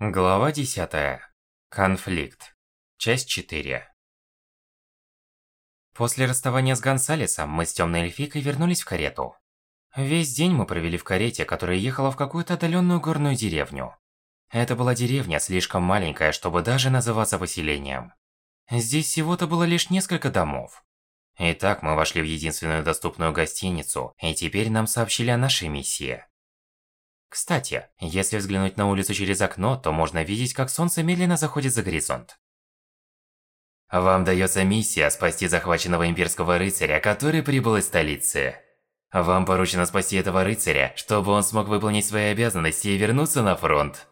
Глава 10. Конфликт. Часть 4. После расставания с Гонсалесом мы с Темной Эльфикой вернулись в карету. Весь день мы провели в карете, которая ехала в какую-то отдаленную горную деревню. Это была деревня слишком маленькая, чтобы даже называться поселением. Здесь всего-то было лишь несколько домов. Итак, мы вошли в единственную доступную гостиницу, и теперь нам сообщили о нашей миссии. Кстати, если взглянуть на улицу через окно, то можно видеть, как солнце медленно заходит за горизонт. Вам дается миссия спасти захваченного имперского рыцаря, который прибыл из столицы. Вам поручено спасти этого рыцаря, чтобы он смог выполнить свои обязанности и вернуться на фронт.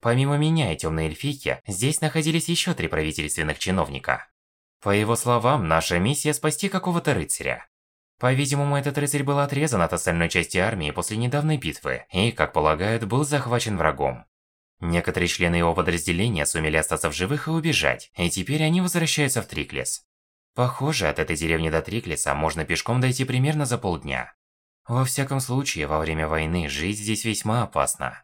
Помимо меня и Темной Эльфийки, здесь находились еще три правительственных чиновника. По его словам, наша миссия спасти какого-то рыцаря. По-видимому, этот рыцарь был отрезан от остальной части армии после недавней битвы и, как полагают, был захвачен врагом. Некоторые члены его подразделения сумели остаться в живых и убежать, и теперь они возвращаются в Триклис. Похоже, от этой деревни до Триклиса можно пешком дойти примерно за полдня. Во всяком случае, во время войны жить здесь весьма опасно.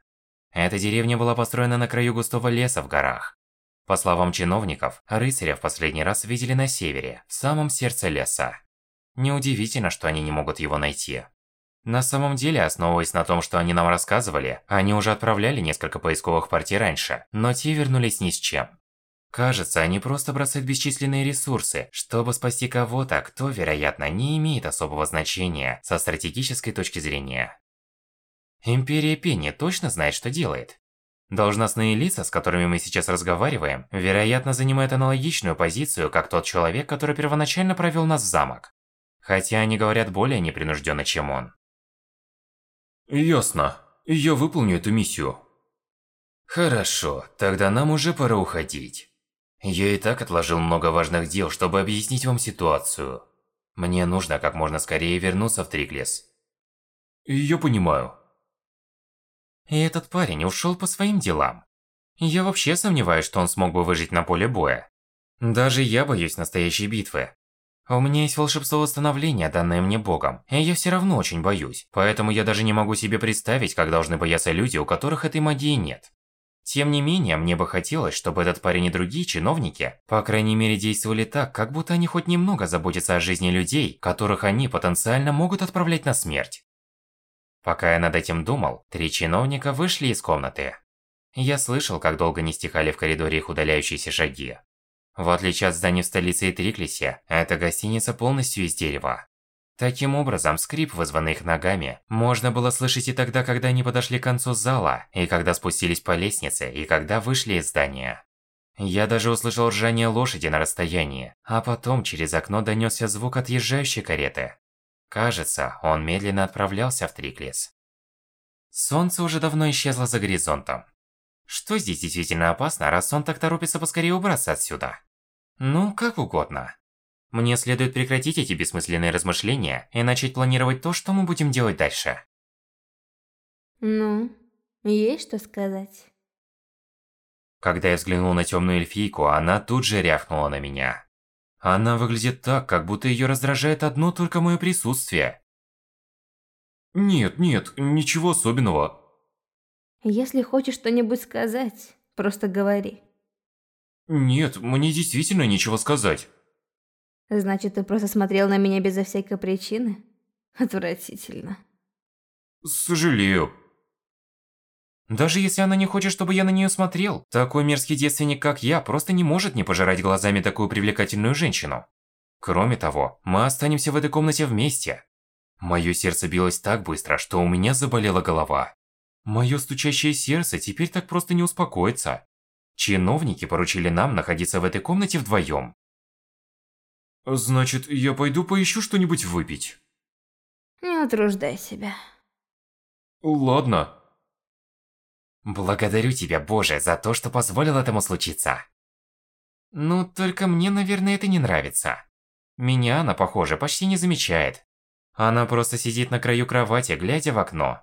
Эта деревня была построена на краю густого леса в горах. По словам чиновников, рыцаря в последний раз видели на севере, в самом сердце леса. Неудивительно, что они не могут его найти. На самом деле, основываясь на том, что они нам рассказывали, они уже отправляли несколько поисковых партий раньше, но те вернулись ни с чем. Кажется, они просто бросают бесчисленные ресурсы, чтобы спасти кого-то, кто, вероятно, не имеет особого значения со стратегической точки зрения. Империя Пенни точно знает, что делает. Должностные лица, с которыми мы сейчас разговариваем, вероятно, занимают аналогичную позицию, как тот человек, который первоначально провел нас в замок. Хотя они говорят более непринужденно, чем он. Ясно. Я выполню эту миссию. Хорошо, тогда нам уже пора уходить. Я и так отложил много важных дел, чтобы объяснить вам ситуацию. Мне нужно как можно скорее вернуться в Триклес. Я понимаю. И этот парень ушел по своим делам. Я вообще сомневаюсь, что он смог бы выжить на поле боя. Даже я боюсь настоящей битвы. У меня есть волшебство восстановления, данное мне богом, и я все равно очень боюсь, поэтому я даже не могу себе представить, как должны бояться люди, у которых этой магии нет. Тем не менее, мне бы хотелось, чтобы этот парень и другие чиновники, по крайней мере, действовали так, как будто они хоть немного заботятся о жизни людей, которых они потенциально могут отправлять на смерть. Пока я над этим думал, три чиновника вышли из комнаты. Я слышал, как долго не стихали в коридоре их удаляющиеся шаги. В отличие от зданий в столице и Триклисе, эта гостиница полностью из дерева. Таким образом, скрип, вызванный их ногами, можно было слышать и тогда, когда они подошли к концу зала, и когда спустились по лестнице, и когда вышли из здания. Я даже услышал ржание лошади на расстоянии, а потом через окно донёсся звук отъезжающей кареты. Кажется, он медленно отправлялся в Триклис. Солнце уже давно исчезло за горизонтом. Что здесь действительно опасно, раз он так торопится поскорее убраться отсюда? Ну, как угодно. Мне следует прекратить эти бессмысленные размышления и начать планировать то, что мы будем делать дальше. Ну, есть что сказать? Когда я взглянул на темную эльфийку, она тут же рявкнула на меня. Она выглядит так, как будто ее раздражает одно только мое присутствие. Нет, нет, ничего особенного. Если хочешь что-нибудь сказать, просто говори. Нет, мне действительно нечего сказать. Значит, ты просто смотрел на меня безо всякой причины? Отвратительно. Сожалею. Даже если она не хочет, чтобы я на нее смотрел, такой мерзкий девственник, как я, просто не может не пожирать глазами такую привлекательную женщину. Кроме того, мы останемся в этой комнате вместе. Мое сердце билось так быстро, что у меня заболела голова. Мое стучащее сердце теперь так просто не успокоится. Чиновники поручили нам находиться в этой комнате вдвоем. Значит, я пойду поищу что-нибудь выпить. Не утруждай себя. Ладно. Благодарю тебя, Боже, за то, что позволил этому случиться. Ну, только мне, наверное, это не нравится. Меня она, похоже, почти не замечает. Она просто сидит на краю кровати, глядя в окно.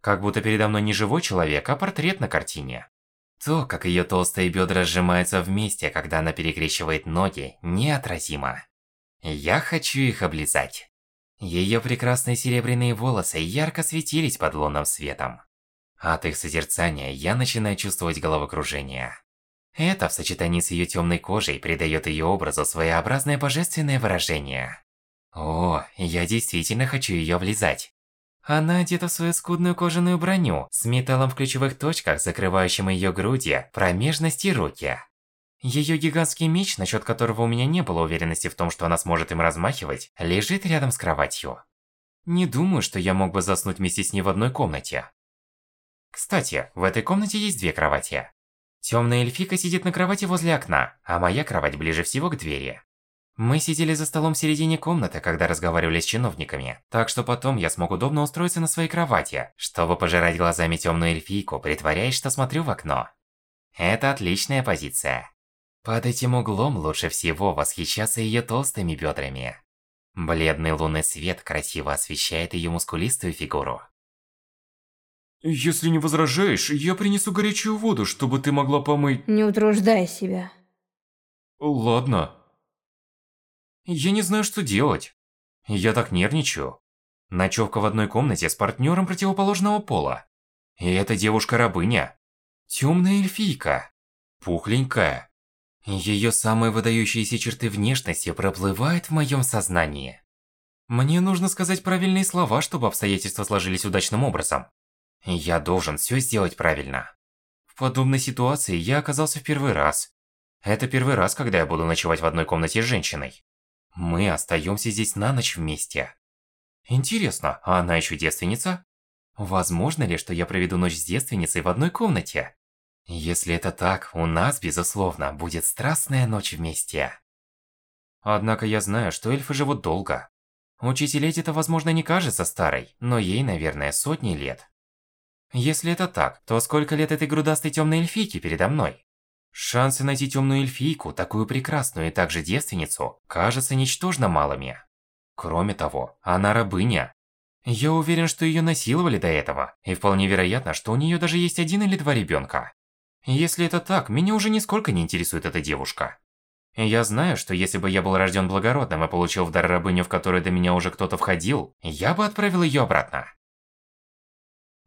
Как будто передо мной не живой человек, а портрет на картине. То, как ее толстые бедра сжимаются вместе, когда она перекрещивает ноги, неотразимо. Я хочу их облизать. Ее прекрасные серебряные волосы ярко светились под лунным светом. От их созерцания я начинаю чувствовать головокружение. Это в сочетании с ее темной кожей придает ее образу своеобразное божественное выражение. О, я действительно хочу ее влезать. Она одета в свою скудную кожаную броню с металлом в ключевых точках, закрывающим ее груди, промежность и руки. Ее гигантский меч, насчет которого у меня не было уверенности в том, что она сможет им размахивать, лежит рядом с кроватью. Не думаю, что я мог бы заснуть вместе с ней в одной комнате. Кстати, в этой комнате есть две кровати. Темная эльфика сидит на кровати возле окна, а моя кровать ближе всего к двери. Мы сидели за столом в середине комнаты, когда разговаривали с чиновниками, так что потом я смог удобно устроиться на своей кровати, чтобы пожирать глазами темную эльфийку, притворяясь, что смотрю в окно. Это отличная позиция. Под этим углом лучше всего восхищаться ее толстыми бедрами. Бледный лунный свет красиво освещает ее мускулистую фигуру. Если не возражаешь, я принесу горячую воду, чтобы ты могла помыть... Не утруждай себя. Ладно. Я не знаю, что делать. Я так нервничаю. Ночевка в одной комнате с партнером противоположного пола. И эта девушка-рабыня. Темная эльфийка. Пухленькая. Ее самые выдающиеся черты внешности проплывают в моем сознании. Мне нужно сказать правильные слова, чтобы обстоятельства сложились удачным образом. Я должен все сделать правильно. В подобной ситуации я оказался в первый раз. Это первый раз, когда я буду ночевать в одной комнате с женщиной. Мы остаемся здесь на ночь вместе. Интересно, а она еще девственница? Возможно ли, что я проведу ночь с девственницей в одной комнате? Если это так, у нас, безусловно, будет страстная ночь вместе. Однако я знаю, что эльфы живут долго. Учитель Эдита, возможно, не кажется старой, но ей, наверное, сотни лет. Если это так, то сколько лет этой грудастой темной эльфийке передо мной? Шансы найти темную эльфийку, такую прекрасную и также девственницу, кажутся ничтожно малыми. Кроме того, она рабыня. Я уверен, что ее насиловали до этого, и вполне вероятно, что у нее даже есть один или два ребенка. Если это так, меня уже нисколько не интересует эта девушка. Я знаю, что если бы я был рожден благородным и получил в дар рабыню, в которую до меня уже кто-то входил, я бы отправил ее обратно.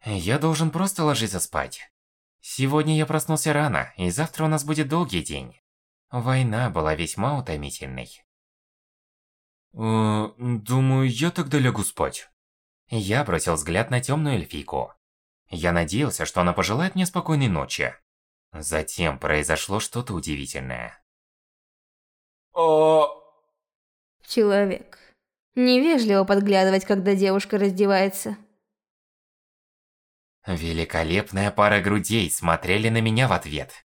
Я должен просто ложиться спать. Сегодня я проснулся рано, и завтра у нас будет долгий день. Война была весьма утомительной. Э, думаю, я тогда лягу спать. Я бросил взгляд на темную эльфийку. Я надеялся, что она пожелает мне спокойной ночи. Затем произошло что-то удивительное. А... Человек. Невежливо подглядывать, когда девушка раздевается. Великолепная пара грудей смотрели на меня в ответ.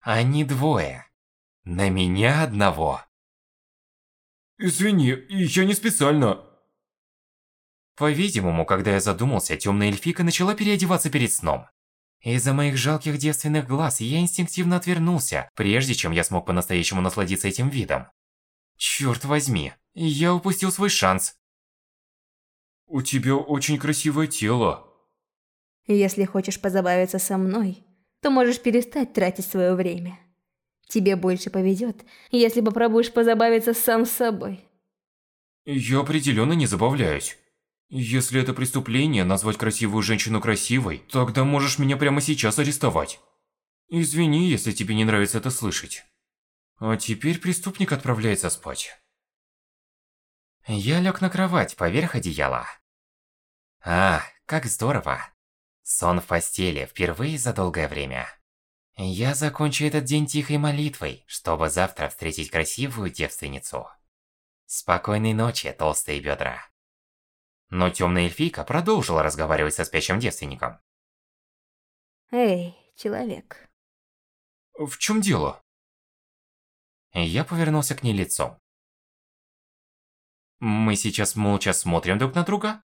Они двое. На меня одного. Извини, я не специально. По-видимому, когда я задумался, темная эльфика начала переодеваться перед сном. Из-за моих жалких девственных глаз я инстинктивно отвернулся, прежде чем я смог по-настоящему насладиться этим видом. Чёрт возьми, я упустил свой шанс. У тебя очень красивое тело. Если хочешь позабавиться со мной, то можешь перестать тратить свое время. Тебе больше повезет, если попробуешь позабавиться сам собой. Я определенно не забавляюсь. Если это преступление назвать красивую женщину красивой, тогда можешь меня прямо сейчас арестовать. Извини, если тебе не нравится это слышать. А теперь преступник отправляется спать. Я лег на кровать поверх одеяла. А, как здорово. Сон в постели впервые за долгое время. Я закончу этот день тихой молитвой, чтобы завтра встретить красивую девственницу. Спокойной ночи, толстые бедра. Но темная эльфийка продолжила разговаривать со спящим девственником. Эй, человек. В чем дело? Я повернулся к ней лицом. Мы сейчас молча смотрим друг на друга?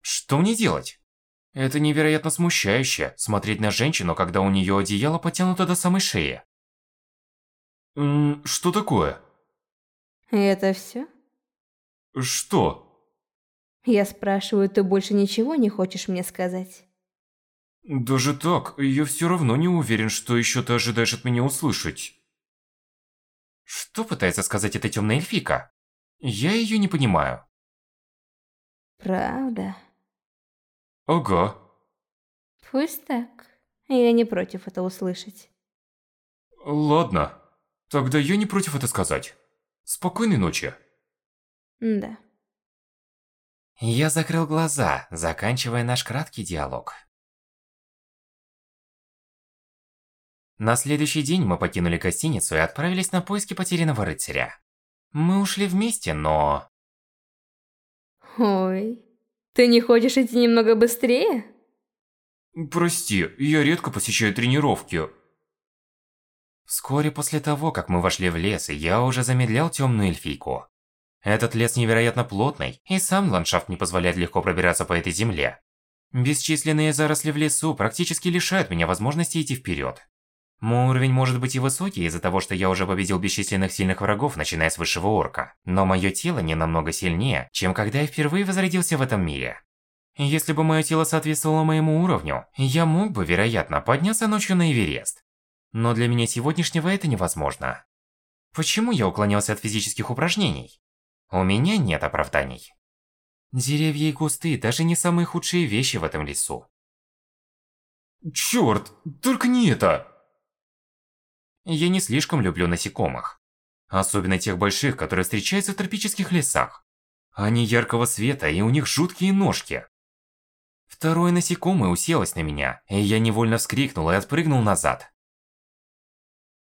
Что мне делать? Это невероятно смущающе, смотреть на женщину, когда у нее одеяло потянуто до самой шеи. М что такое? Это все? Что? Я спрашиваю, ты больше ничего не хочешь мне сказать? Даже так, я все равно не уверен, что еще ты ожидаешь от меня услышать. Что пытается сказать эта темная эльфика? Я ее не понимаю. Правда? Ага. Пусть так. Я не против это услышать. Ладно. Тогда я не против это сказать. Спокойной ночи. Да. Я закрыл глаза, заканчивая наш краткий диалог. На следующий день мы покинули гостиницу и отправились на поиски потерянного рыцаря. Мы ушли вместе, но... Ой, ты не хочешь идти немного быстрее? Прости, я редко посещаю тренировки. Вскоре после того, как мы вошли в лес, я уже замедлял темную эльфийку. Этот лес невероятно плотный, и сам ландшафт не позволяет легко пробираться по этой земле. Бесчисленные заросли в лесу практически лишают меня возможности идти вперед. Мой уровень может быть и высокий из-за того, что я уже победил бесчисленных сильных врагов, начиная с высшего орка. Но мое тело не намного сильнее, чем когда я впервые возродился в этом мире. Если бы мое тело соответствовало моему уровню, я мог бы, вероятно, подняться ночью на Эверест. Но для меня сегодняшнего это невозможно. Почему я уклонялся от физических упражнений? У меня нет оправданий. Деревья и кусты даже не самые худшие вещи в этом лесу. Чёрт, только не это! Я не слишком люблю насекомых. Особенно тех больших, которые встречаются в тропических лесах. Они яркого цвета, и у них жуткие ножки. Второе насекомое уселось на меня, и я невольно вскрикнул и отпрыгнул назад.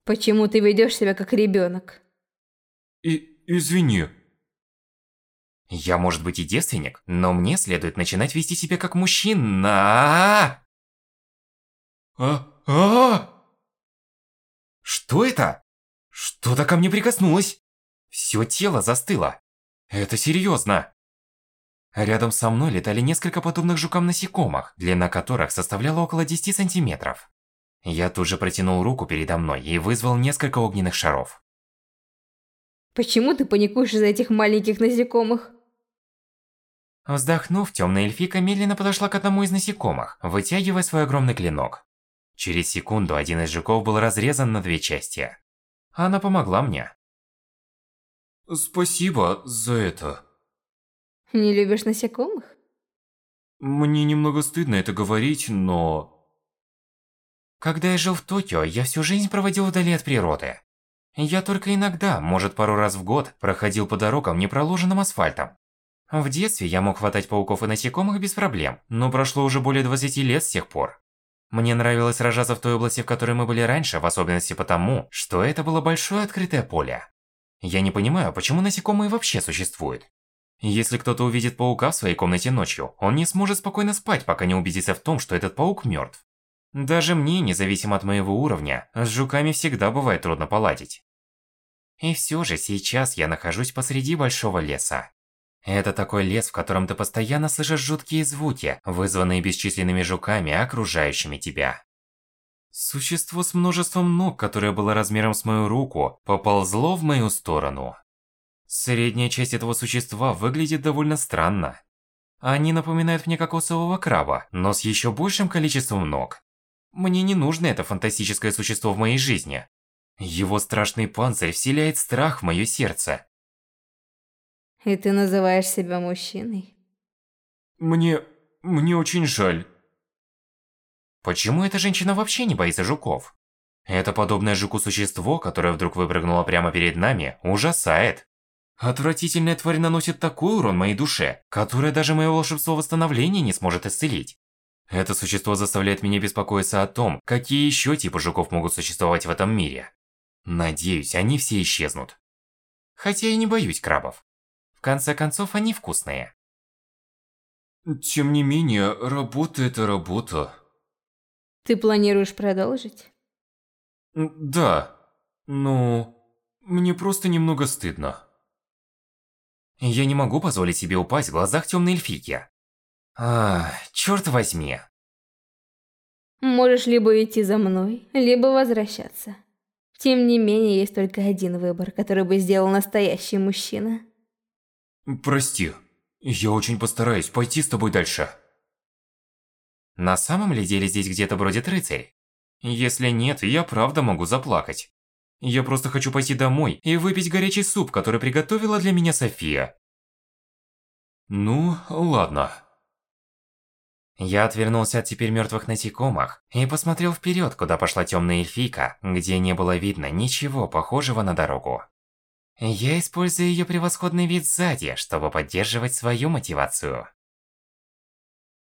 Почему ты ведешь себя как ребенок? И извини. Я, может быть, и девственник, но мне следует начинать вести себя как мужчина. А? А? Что это? Что-то ко мне прикоснулось. Все тело застыло. Это серьезно. Рядом со мной летали несколько подобных жукам насекомых, длина которых составляла около 10 сантиметров. Я тут же протянул руку передо мной и вызвал несколько огненных шаров. Почему ты паникуешь из-за этих маленьких насекомых? Вздохнув, темная эльфика медленно подошла к одному из насекомых, вытягивая свой огромный клинок. Через секунду один из жуков был разрезан на две части. Она помогла мне. Спасибо за это. Не любишь насекомых? Мне немного стыдно это говорить, но... Когда я жил в Токио, я всю жизнь проводил вдали от природы. Я только иногда, может пару раз в год, проходил по дорогам, не проложенным асфальтом. В детстве я мог хватать пауков и насекомых без проблем, но прошло уже более 20 лет с тех пор. Мне нравилось сражаться в той области, в которой мы были раньше, в особенности потому, что это было большое открытое поле. Я не понимаю, почему насекомые вообще существуют. Если кто-то увидит паука в своей комнате ночью, он не сможет спокойно спать, пока не убедится в том, что этот паук мертв. Даже мне, независимо от моего уровня, с жуками всегда бывает трудно поладить. И все же сейчас я нахожусь посреди большого леса. Это такой лес, в котором ты постоянно слышишь жуткие звуки, вызванные бесчисленными жуками, окружающими тебя. Существо с множеством ног, которое было размером с мою руку, поползло в мою сторону. Средняя часть этого существа выглядит довольно странно. Они напоминают мне кокосового краба, но с еще большим количеством ног. Мне не нужно это фантастическое существо в моей жизни. Его страшный панцирь вселяет страх в мое сердце. И ты называешь себя мужчиной? Мне... мне очень жаль. Почему эта женщина вообще не боится жуков? Это подобное жуку существо, которое вдруг выпрыгнуло прямо перед нами, ужасает. Отвратительная тварь наносит такой урон моей душе, которое даже мое волшебство восстановления не сможет исцелить. Это существо заставляет меня беспокоиться о том, какие еще типы жуков могут существовать в этом мире. Надеюсь, они все исчезнут. Хотя я не боюсь крабов. В конце концов, они вкусные. Тем не менее, работа – это работа. Ты планируешь продолжить? Да. Ну, мне просто немного стыдно. Я не могу позволить себе упасть в глазах темной эльфийки. А, черт возьми. Можешь либо идти за мной, либо возвращаться. Тем не менее, есть только один выбор, который бы сделал настоящий мужчина. Прости, я очень постараюсь пойти с тобой дальше. На самом ли деле здесь где-то бродит рыцарь? Если нет, я правда могу заплакать. Я просто хочу пойти домой и выпить горячий суп, который приготовила для меня София. Ну, ладно. Я отвернулся от теперь мертвых насекомых и посмотрел вперед, куда пошла темная эльфийка, где не было видно ничего похожего на дорогу. Я использую ее превосходный вид сзади, чтобы поддерживать свою мотивацию.